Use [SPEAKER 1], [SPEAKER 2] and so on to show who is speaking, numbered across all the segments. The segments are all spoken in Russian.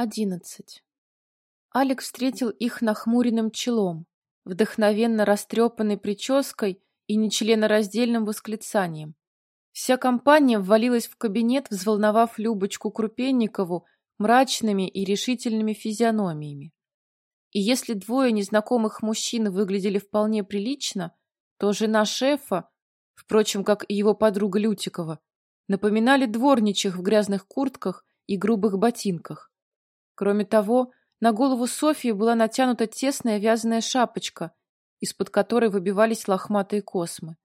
[SPEAKER 1] Одиннадцать. Алекс встретил их нахмуренным челом, вдохновенно растрепанной прической и нечленораздельным восклицанием. Вся компания ввалилась в кабинет, взволновав Любочку Крупенникову мрачными и решительными физиономиями. И если двое незнакомых мужчин выглядели вполне прилично, то жена шефа, впрочем, как и его подруга Лютикова, напоминали дворничих в грязных куртках и грубых ботинках. Кроме того, на голову Софьи была натянута тесная вязаная шапочка, из-под которой выбивались лохматые космы.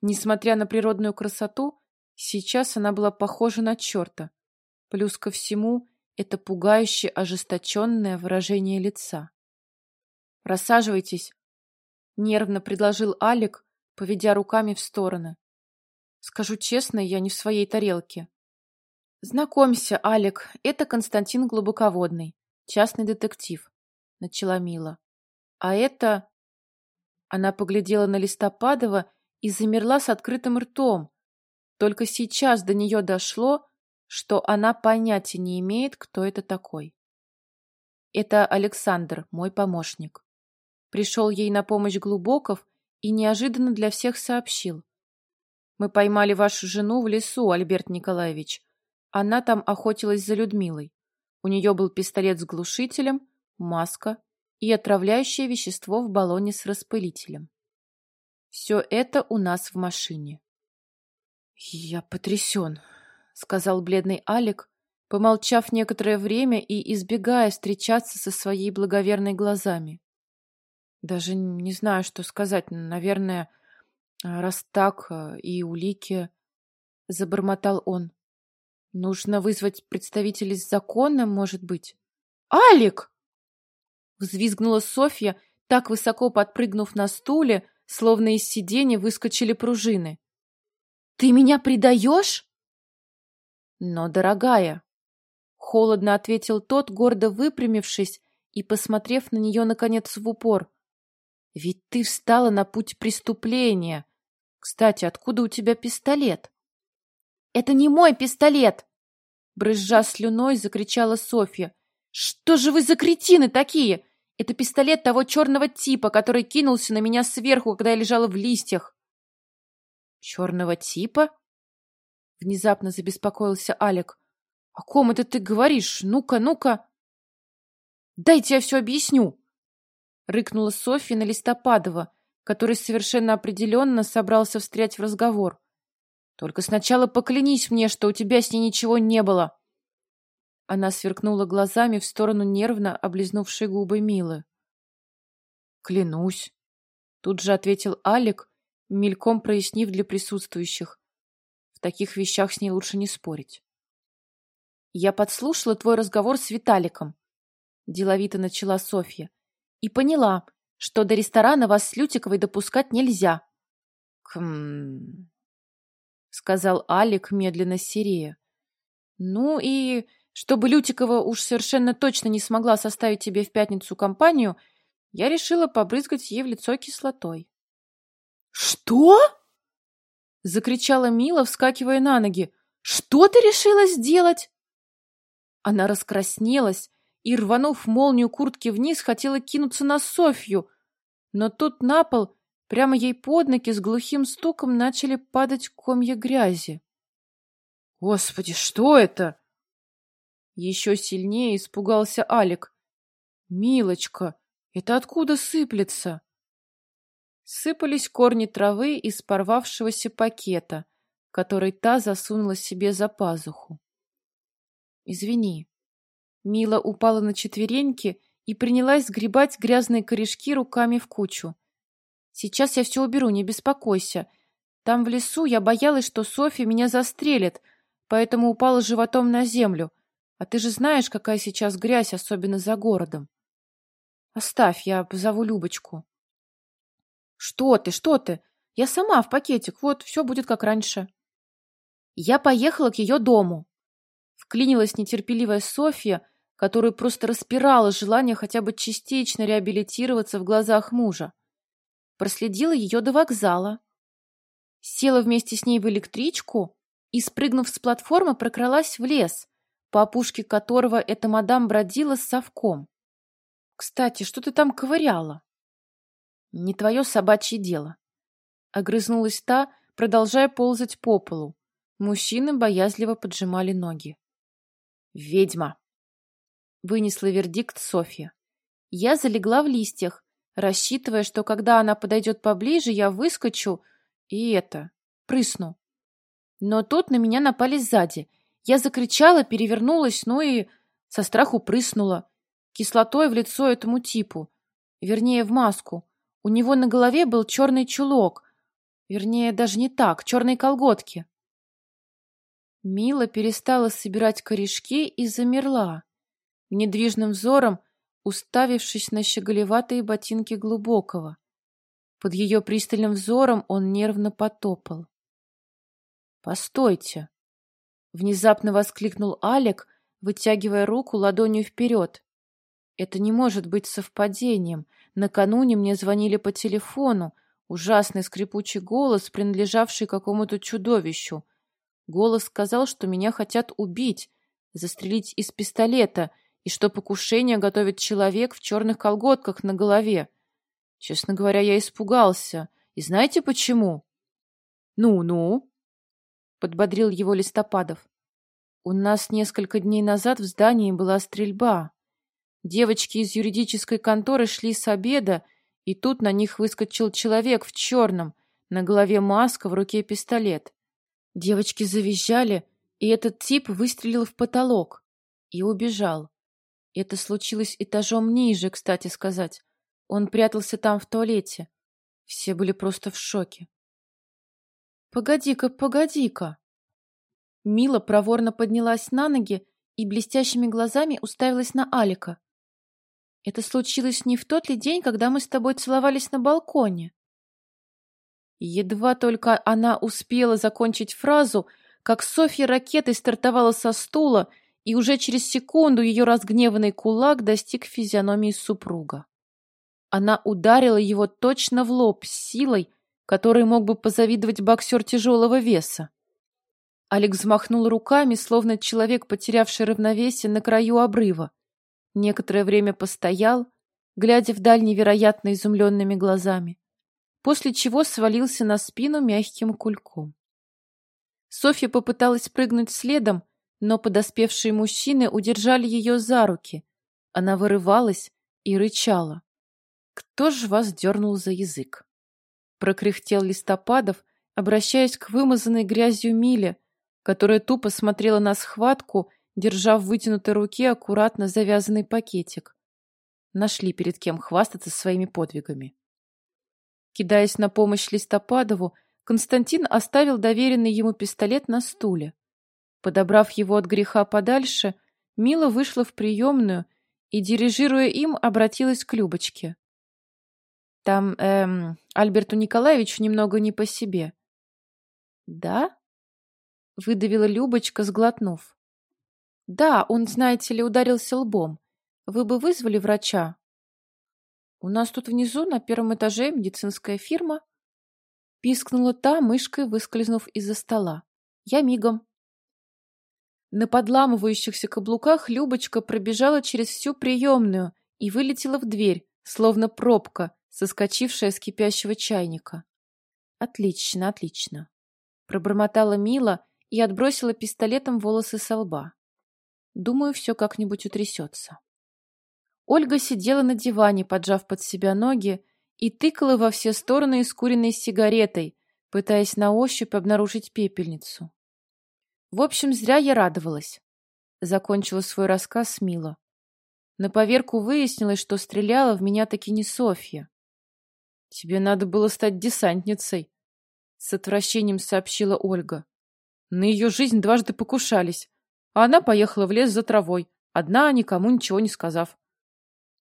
[SPEAKER 1] Несмотря на природную красоту, сейчас она была похожа на черта. Плюс ко всему, это пугающе ожесточенное выражение лица. «Рассаживайтесь», — нервно предложил Алик, поведя руками в стороны. «Скажу честно, я не в своей тарелке. «Знакомься, Алик, это Константин Глубоководный, частный детектив», — начала Мила. «А это...» Она поглядела на Листопадова и замерла с открытым ртом. Только сейчас до нее дошло, что она понятия не имеет, кто это такой. «Это Александр, мой помощник. Пришел ей на помощь Глубоков и неожиданно для всех сообщил. Мы поймали вашу жену в лесу, Альберт Николаевич» Она там охотилась за Людмилой. У нее был пистолет с глушителем, маска и отравляющее вещество в баллоне с распылителем. Все это у нас в машине. «Я потрясен», — сказал бледный Алик, помолчав некоторое время и избегая встречаться со своей благоверной глазами. «Даже не знаю, что сказать. Наверное, раз так и улики...» — забормотал он. Нужно вызвать представителей закона, может быть. «Алик!» Взвизгнула Софья, так высоко подпрыгнув на стуле, словно из сиденья выскочили пружины. «Ты меня предаешь?» «Но, дорогая!» Холодно ответил тот, гордо выпрямившись и посмотрев на нее, наконец, в упор. «Ведь ты встала на путь преступления. Кстати, откуда у тебя пистолет?» «Это не мой пистолет!» Брызжа слюной, закричала Софья. «Что же вы за кретины такие? Это пистолет того черного типа, который кинулся на меня сверху, когда я лежала в листьях». «Черного типа?» Внезапно забеспокоился Алик. «О ком это ты говоришь? Ну-ка, ну-ка!» «Дайте я все объясню!» Рыкнула Софья на Листопадова, который совершенно определенно собрался встрять в разговор. Только сначала поклянись мне, что у тебя с ней ничего не было. Она сверкнула глазами в сторону нервно облизнувшей губы Милы. Клянусь. Тут же ответил Алик, мельком прояснив для присутствующих. В таких вещах с ней лучше не спорить. Я подслушала твой разговор с Виталиком, деловито начала Софья, и поняла, что до ресторана вас с Лютиковой допускать нельзя. Км сказал Алик, медленно серея. Ну и чтобы Лютикова уж совершенно точно не смогла составить тебе в пятницу компанию, я решила побрызгать ей в лицо кислотой. «Что?» — закричала Мила, вскакивая на ноги. «Что ты решила сделать?» Она раскраснелась и, рванув молнию куртки вниз, хотела кинуться на Софью, но тут на пол Прямо ей под ноги с глухим стуком начали падать комья грязи. «Господи, что это?» Еще сильнее испугался Алик. «Милочка, это откуда сыплется?» Сыпались корни травы из порвавшегося пакета, который та засунула себе за пазуху. «Извини». Мила упала на четвереньки и принялась сгребать грязные корешки руками в кучу. Сейчас я все уберу, не беспокойся. Там в лесу я боялась, что Софья меня застрелит, поэтому упала животом на землю. А ты же знаешь, какая сейчас грязь, особенно за городом. Оставь, я позову Любочку. Что ты, что ты? Я сама в пакетик, вот, все будет как раньше. Я поехала к ее дому. Вклинилась нетерпеливая Софья, которую просто распирала желание хотя бы частично реабилитироваться в глазах мужа проследила ее до вокзала. Села вместе с ней в электричку и, спрыгнув с платформы, прокралась в лес, по опушке которого эта мадам бродила с совком. Кстати, что ты там ковыряла? Не твое собачье дело. Огрызнулась та, продолжая ползать по полу. Мужчины боязливо поджимали ноги. «Ведьма!» — вынесла вердикт Софья. Я залегла в листьях, рассчитывая, что когда она подойдет поближе, я выскочу и это, прысну. Но тут на меня напали сзади. Я закричала, перевернулась, ну и со страху прыснула. Кислотой в лицо этому типу. Вернее, в маску. У него на голове был черный чулок. Вернее, даже не так, черные колготки. Мила перестала собирать корешки и замерла, недвижным взором уставившись на щеголеватые ботинки глубокого. Под ее пристальным взором он нервно потопал. «Постойте!» — внезапно воскликнул Алек, вытягивая руку ладонью вперед. «Это не может быть совпадением. Накануне мне звонили по телефону. Ужасный скрипучий голос, принадлежавший какому-то чудовищу. Голос сказал, что меня хотят убить, застрелить из пистолета, и что покушение готовит человек в черных колготках на голове. Честно говоря, я испугался. И знаете почему? «Ну-ну», — подбодрил его Листопадов. «У нас несколько дней назад в здании была стрельба. Девочки из юридической конторы шли с обеда, и тут на них выскочил человек в черном, на голове маска, в руке пистолет. Девочки завизжали, и этот тип выстрелил в потолок и убежал. Это случилось этажом ниже, кстати сказать. Он прятался там в туалете. Все были просто в шоке. «Погоди-ка, погоди-ка!» Мила проворно поднялась на ноги и блестящими глазами уставилась на Алика. «Это случилось не в тот ли день, когда мы с тобой целовались на балконе?» Едва только она успела закончить фразу, как Софья ракетой стартовала со стула, и уже через секунду ее разгневанный кулак достиг физиономии супруга. Она ударила его точно в лоб с силой, которой мог бы позавидовать боксер тяжелого веса. Алекс взмахнул руками, словно человек, потерявший равновесие на краю обрыва. Некоторое время постоял, глядя вдаль невероятно изумленными глазами после чего свалился на спину мягким кульком. Софья попыталась прыгнуть следом, но подоспевшие мужчины удержали ее за руки. Она вырывалась и рычала. «Кто ж вас дернул за язык?» Прокряхтел Листопадов, обращаясь к вымазанной грязью Миле, которая тупо смотрела на схватку, держа в вытянутой руке аккуратно завязанный пакетик. Нашли перед кем хвастаться своими подвигами. Кидаясь на помощь Листопадову, Константин оставил доверенный ему пистолет на стуле. Подобрав его от греха подальше, Мила вышла в приемную и, дирижируя им, обратилась к Любочке. «Там, эм, Альберту Николаевичу немного не по себе». «Да?» — выдавила Любочка, сглотнув. «Да, он, знаете ли, ударился лбом. Вы бы вызвали врача?» У нас тут внизу, на первом этаже, медицинская фирма. Пискнула та, мышкой выскользнув из-за стола. Я мигом. На подламывающихся каблуках Любочка пробежала через всю приемную и вылетела в дверь, словно пробка, соскочившая с кипящего чайника. Отлично, отлично. Пробормотала Мила и отбросила пистолетом волосы со лба. Думаю, все как-нибудь утрясется. Ольга сидела на диване, поджав под себя ноги, и тыкала во все стороны искуренной сигаретой, пытаясь на ощупь обнаружить пепельницу. В общем, зря я радовалась. Закончила свой рассказ Мила. На поверку выяснилось, что стреляла в меня таки не Софья. «Тебе надо было стать десантницей», — с отвращением сообщила Ольга. На ее жизнь дважды покушались, а она поехала в лес за травой, одна, никому ничего не сказав.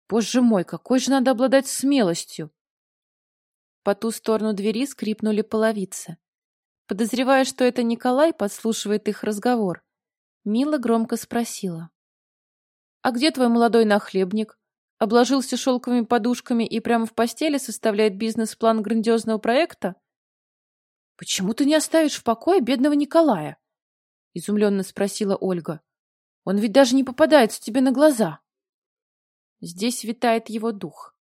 [SPEAKER 1] Боже мой, какой же надо обладать смелостью! По ту сторону двери скрипнули половицы. Подозревая, что это Николай подслушивает их разговор, Мила громко спросила. «А где твой молодой нахлебник? Обложился шелковыми подушками и прямо в постели составляет бизнес-план грандиозного проекта?» «Почему ты не оставишь в покое бедного Николая?» — изумленно спросила Ольга. Он ведь даже не попадается тебе на глаза. Здесь витает его дух.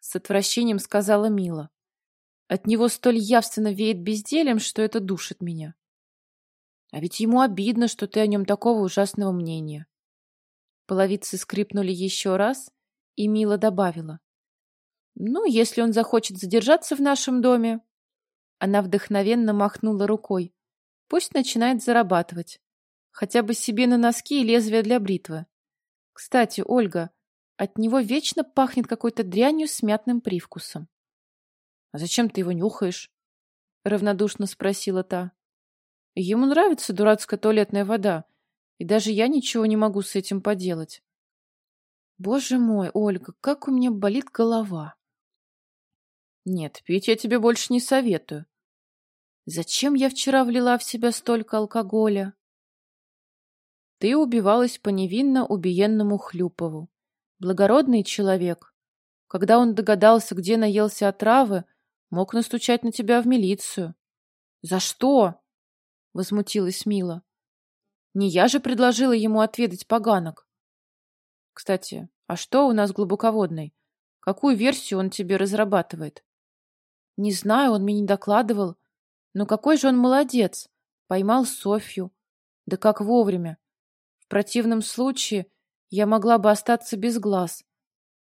[SPEAKER 1] С отвращением сказала Мила. От него столь явственно веет бездельем, что это душит меня. А ведь ему обидно, что ты о нем такого ужасного мнения. Половицы скрипнули еще раз, и Мила добавила. Ну, если он захочет задержаться в нашем доме... Она вдохновенно махнула рукой. Пусть начинает зарабатывать. Хотя бы себе на носки и лезвие для бритвы. Кстати, Ольга, от него вечно пахнет какой-то дрянью с мятным привкусом. — А зачем ты его нюхаешь? — равнодушно спросила та. — Ему нравится дурацкая туалетная вода, и даже я ничего не могу с этим поделать. Боже мой, Ольга, как у меня болит голова. Нет, пить я тебе больше не советую. Зачем я вчера влила в себя столько алкоголя? Ты убивалась по невинно убиенному Хлюпову. Благородный человек. Когда он догадался, где наелся отравы, мог настучать на тебя в милицию. — За что? — возмутилась Мила. — Не я же предложила ему отведать поганок. Кстати, а что у нас глубоководный? Какую версию он тебе разрабатывает? — Не знаю, он мне не докладывал. Но какой же он молодец! Поймал Софью. Да как вовремя. В противном случае я могла бы остаться без глаз.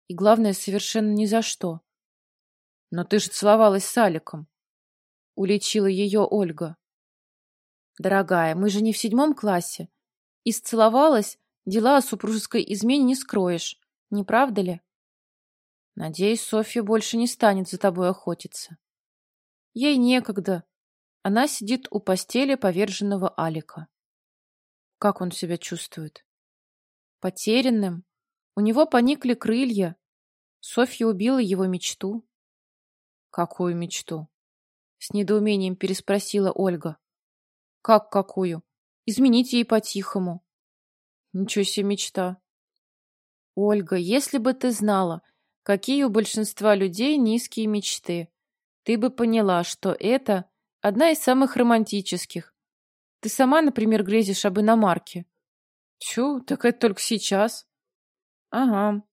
[SPEAKER 1] И главное, совершенно ни за что. Но ты же целовалась с Аликом. Уличила ее Ольга. Дорогая, мы же не в седьмом классе. И сцеловалась, дела о супружеской измене не скроешь. Не правда ли? Надеюсь, Софья больше не станет за тобой охотиться. Ей некогда. Она сидит у постели поверженного Алика. Как он себя чувствует? потерянным. У него поникли крылья. Софья убила его мечту. «Какую мечту?» — с недоумением переспросила Ольга. «Как какую? Изменить ей по-тихому». «Ничего себе мечта!» «Ольга, если бы ты знала, какие у большинства людей низкие мечты, ты бы поняла, что это одна из самых романтических. Ты сама, например, грезишь об иномарке. Чу, так это только сейчас. Ага.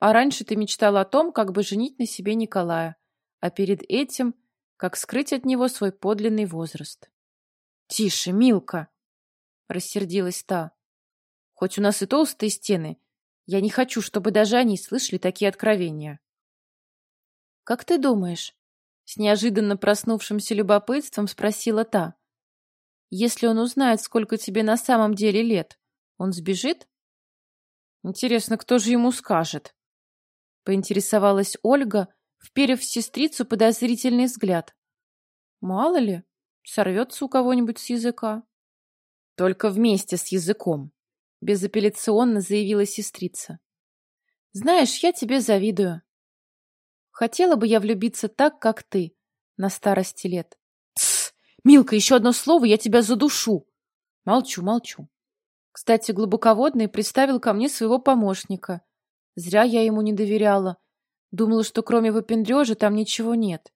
[SPEAKER 1] А раньше ты мечтала о том, как бы женить на себе Николая, а перед этим, как скрыть от него свой подлинный возраст. Тише, Милка, рассердилась та. Хоть у нас и толстые стены, я не хочу, чтобы даже они слышали такие откровения. Как ты думаешь? С неожиданно проснувшимся любопытством спросила та. Если он узнает, сколько тебе на самом деле лет, он сбежит? Интересно, кто же ему скажет? Поинтересовалась Ольга, вперев в сестрицу подозрительный взгляд. Мало ли, сорвется у кого-нибудь с языка. Только вместе с языком, безапелляционно заявила сестрица. Знаешь, я тебе завидую. Хотела бы я влюбиться так, как ты, на старости лет. Тсс! Милка, еще одно слово, я тебя задушу. Молчу, молчу. Кстати, глубоководный представил ко мне своего помощника. Зря я ему не доверяла. Думала, что кроме выпендрежа там ничего нет.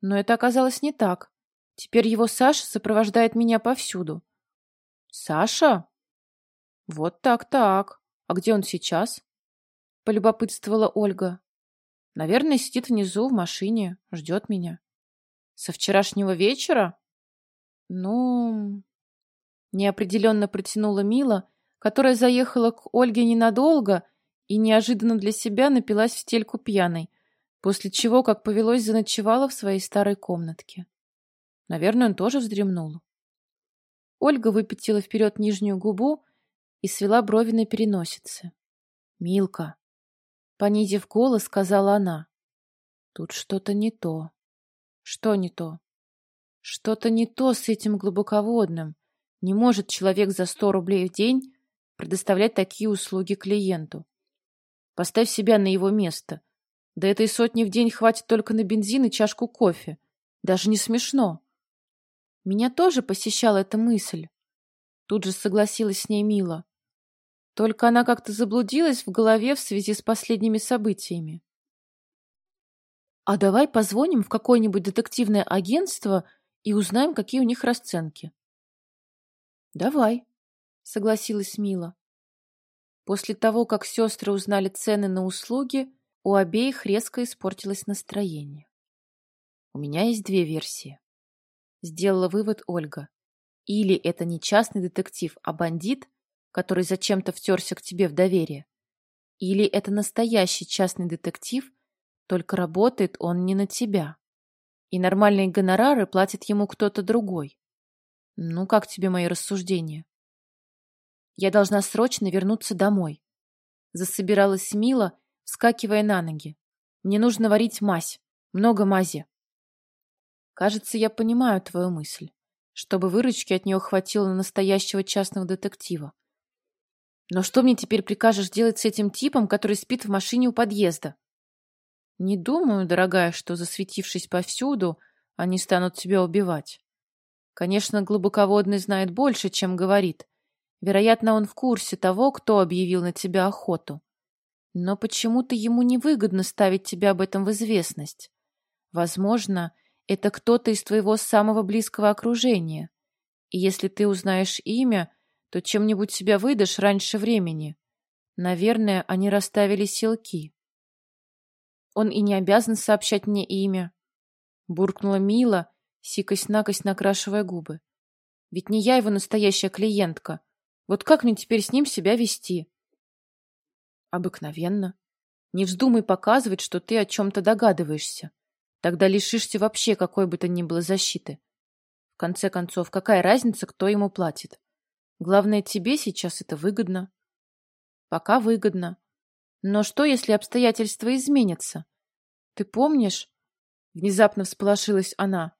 [SPEAKER 1] Но это оказалось не так. Теперь его Саша сопровождает меня повсюду. Саша? Вот так-так. А где он сейчас? Полюбопытствовала Ольга. Наверное, сидит внизу в машине, ждет меня. Со вчерашнего вечера? Ну, Неопределенно протянула Мила, которая заехала к Ольге ненадолго и неожиданно для себя напилась в стельку пьяной, после чего, как повелось, заночевала в своей старой комнатке. Наверное, он тоже вздремнул. Ольга выпятила вперед нижнюю губу и свела брови на переносице. «Милка!» Понизив голос, сказала она. «Тут что-то не то». «Что не то?» «Что-то не то с этим глубоководным. Не может человек за 100 рублей в день предоставлять такие услуги клиенту. Поставь себя на его место. Да этой сотни в день хватит только на бензин и чашку кофе. Даже не смешно. Меня тоже посещала эта мысль. Тут же согласилась с ней Мила. Только она как-то заблудилась в голове в связи с последними событиями. А давай позвоним в какое-нибудь детективное агентство и узнаем, какие у них расценки. «Давай», — согласилась Мила. После того, как сестры узнали цены на услуги, у обеих резко испортилось настроение. У меня есть две версии. Сделала вывод Ольга. Или это не частный детектив, а бандит, который зачем-то втерся к тебе в доверие. Или это настоящий частный детектив, только работает он не на тебя. И нормальные гонорары платит ему кто-то другой. Ну, как тебе мои рассуждения? Я должна срочно вернуться домой. Засобиралась Мила, вскакивая на ноги. Мне нужно варить мазь. Много мази. Кажется, я понимаю твою мысль. Чтобы выручки от нее хватило на настоящего частного детектива. Но что мне теперь прикажешь делать с этим типом, который спит в машине у подъезда? Не думаю, дорогая, что, засветившись повсюду, они станут тебя убивать. Конечно, глубоководный знает больше, чем говорит. Вероятно, он в курсе того, кто объявил на тебя охоту. Но почему-то ему невыгодно ставить тебя об этом в известность. Возможно, это кто-то из твоего самого близкого окружения. И если ты узнаешь имя, то чем-нибудь себя выдашь раньше времени. Наверное, они расставили силки. Он и не обязан сообщать мне имя. Буркнула Мила, сикость-накость накрашивая губы. Ведь не я его настоящая клиентка. Вот как мне теперь с ним себя вести? Обыкновенно. Не вздумай показывать, что ты о чем-то догадываешься. Тогда лишишься вообще какой бы то ни было защиты. В конце концов, какая разница, кто ему платит? Главное, тебе сейчас это выгодно. Пока выгодно. Но что, если обстоятельства изменятся? Ты помнишь? Внезапно всполошилась она.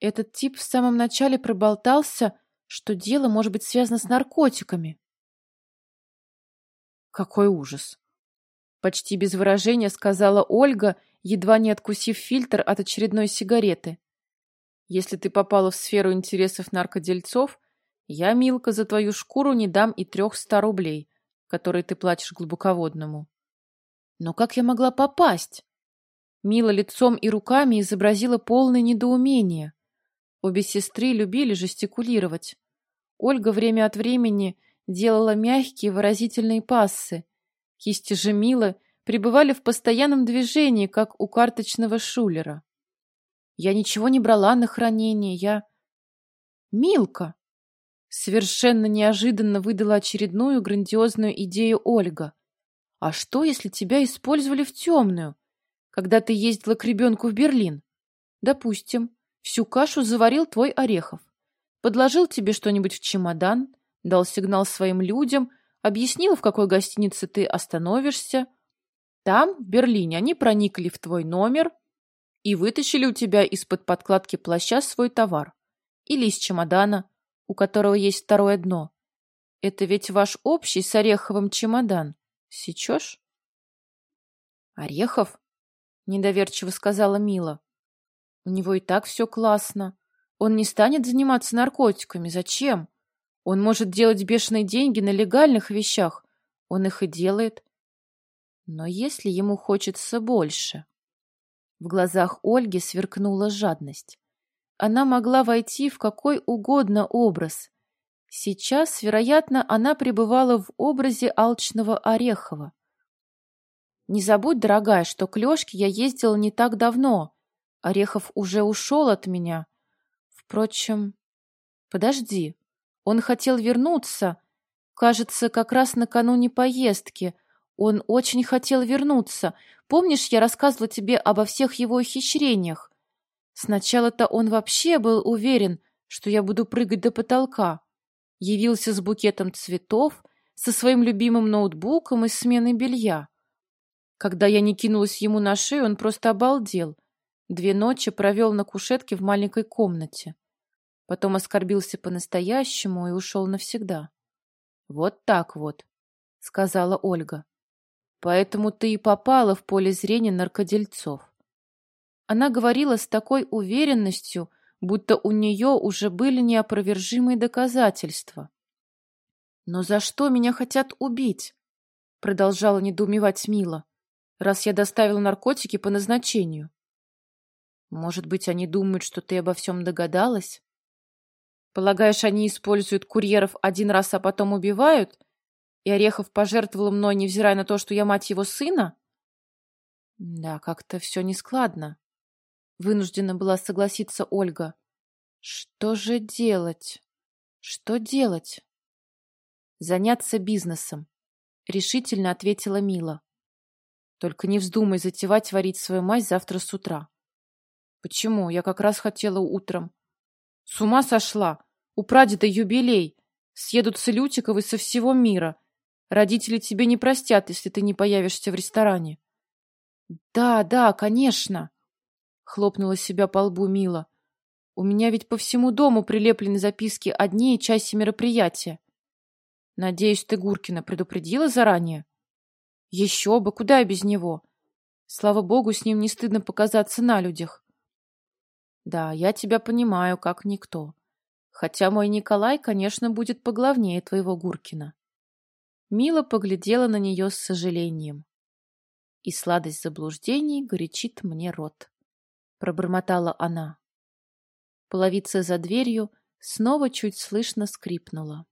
[SPEAKER 1] Этот тип в самом начале проболтался, что дело может быть связано с наркотиками. Какой ужас! Почти без выражения сказала Ольга, едва не откусив фильтр от очередной сигареты. Если ты попала в сферу интересов наркодельцов, я, Милка, за твою шкуру не дам и трех ста рублей, которые ты платишь глубоководному. Но как я могла попасть? Мила лицом и руками изобразила полное недоумение. Обе сестры любили жестикулировать. Ольга время от времени делала мягкие выразительные пассы. Кисти же Милы пребывали в постоянном движении, как у карточного шулера. Я ничего не брала на хранение, я... Милка! Совершенно неожиданно выдала очередную грандиозную идею Ольга. А что, если тебя использовали в темную, когда ты ездила к ребенку в Берлин? Допустим, всю кашу заварил твой Орехов. Подложил тебе что-нибудь в чемодан, дал сигнал своим людям, объяснил, в какой гостинице ты остановишься. Там, в Берлине, они проникли в твой номер и вытащили у тебя из-под подкладки плаща свой товар. Или из чемодана, у которого есть второе дно. Это ведь ваш общий с Ореховым чемодан. Сечешь? Орехов? Недоверчиво сказала Мила. У него и так все классно. Он не станет заниматься наркотиками. Зачем? Он может делать бешеные деньги на легальных вещах. Он их и делает. Но если ему хочется больше... В глазах Ольги сверкнула жадность. Она могла войти в какой угодно образ. Сейчас, вероятно, она пребывала в образе алчного Орехова. Не забудь, дорогая, что к Лешке я ездила не так давно. Орехов уже ушел от меня. Впрочем, подожди. Он хотел вернуться. Кажется, как раз накануне поездки. Он очень хотел вернуться. Помнишь, я рассказывала тебе обо всех его ухищрениях? Сначала-то он вообще был уверен, что я буду прыгать до потолка. Явился с букетом цветов, со своим любимым ноутбуком и сменой белья. Когда я не кинулась ему на шею, он просто обалдел. Две ночи провел на кушетке в маленькой комнате. Потом оскорбился по-настоящему и ушел навсегда. «Вот так вот», — сказала Ольга. «Поэтому ты и попала в поле зрения наркодельцов». Она говорила с такой уверенностью, будто у нее уже были неопровержимые доказательства. «Но за что меня хотят убить?» — продолжала недоумевать Мила. «Раз я доставила наркотики по назначению». «Может быть, они думают, что ты обо всем догадалась?» Полагаешь, они используют курьеров один раз, а потом убивают? И Орехов пожертвовал мной, невзирая на то, что я мать его сына? Да, как-то все нескладно. Вынуждена была согласиться Ольга. Что же делать? Что делать? Заняться бизнесом, решительно ответила Мила. Только не вздумай затевать варить свою мать завтра с утра. Почему? Я как раз хотела утром. С ума сошла. У прадеда юбилей. Съедутся Лютиковы со всего мира. Родители тебе не простят, если ты не появишься в ресторане. Да, да, конечно. Хлопнула себя по лбу Мила. У меня ведь по всему дому прилеплены записки о дне и часе мероприятия. Надеюсь, ты Гуркина предупредила заранее? Еще бы, куда я без него? Слава богу, с ним не стыдно показаться на людях. Да, я тебя понимаю, как никто. Хотя мой Николай, конечно, будет поглавнее твоего Гуркина. Мила поглядела на нее с сожалением. И сладость заблуждений горячит мне рот. Пробормотала она. Половица за дверью снова чуть слышно скрипнула.